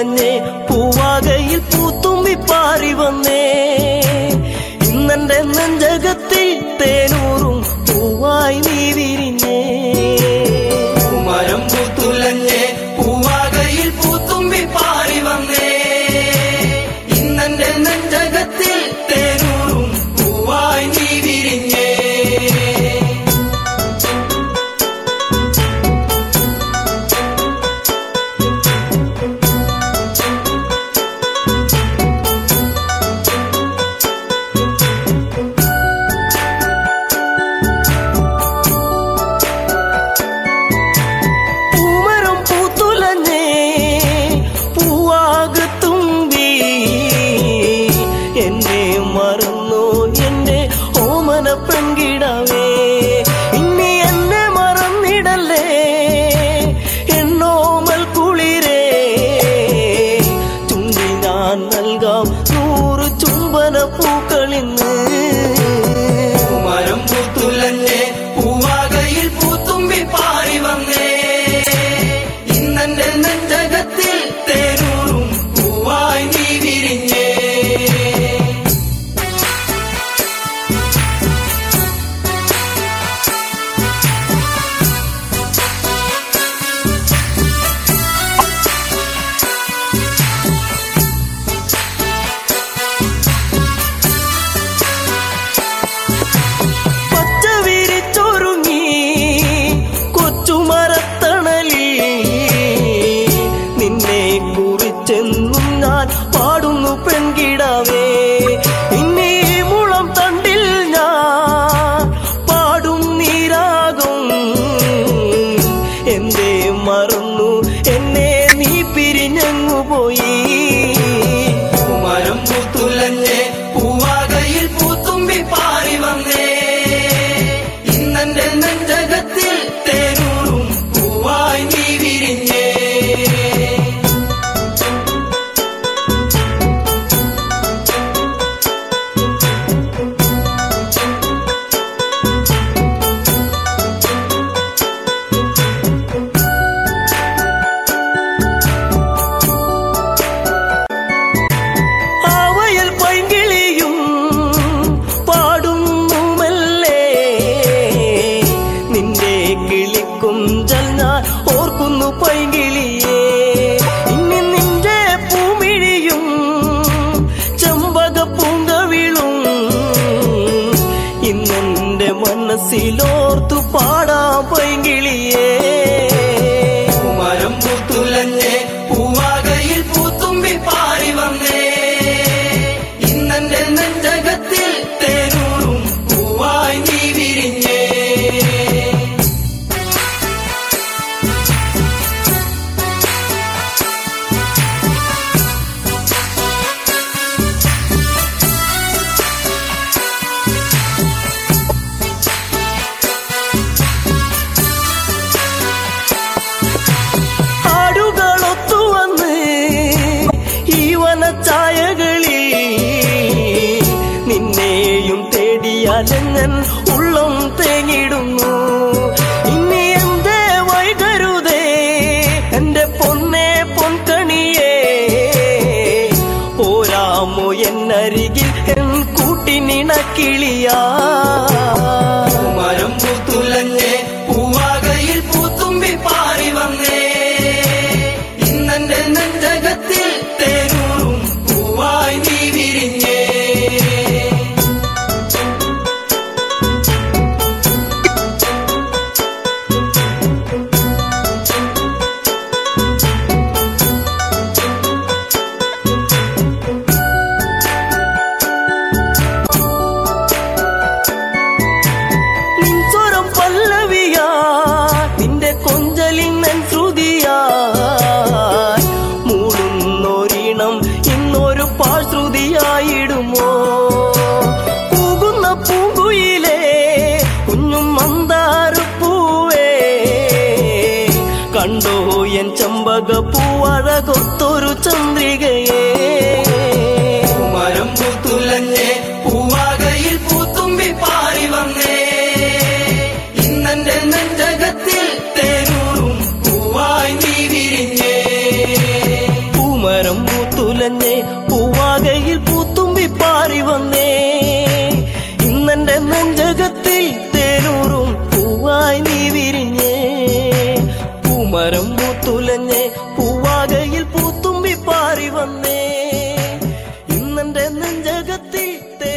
തന്നെ പൂവാകയിൽ പൂത്തുമ്പി പാറി വന്നേ. ഇന്നെ നെഞ്ചകത്തെ si lo 那个不挖的沟。തുലഞ്ഞേ പൂവാകയിൽ പൂത്തുമ്പി പാറി വന്നേ. ഇന്നെന്റെ നെഞ്ചകത്തിൽ തേ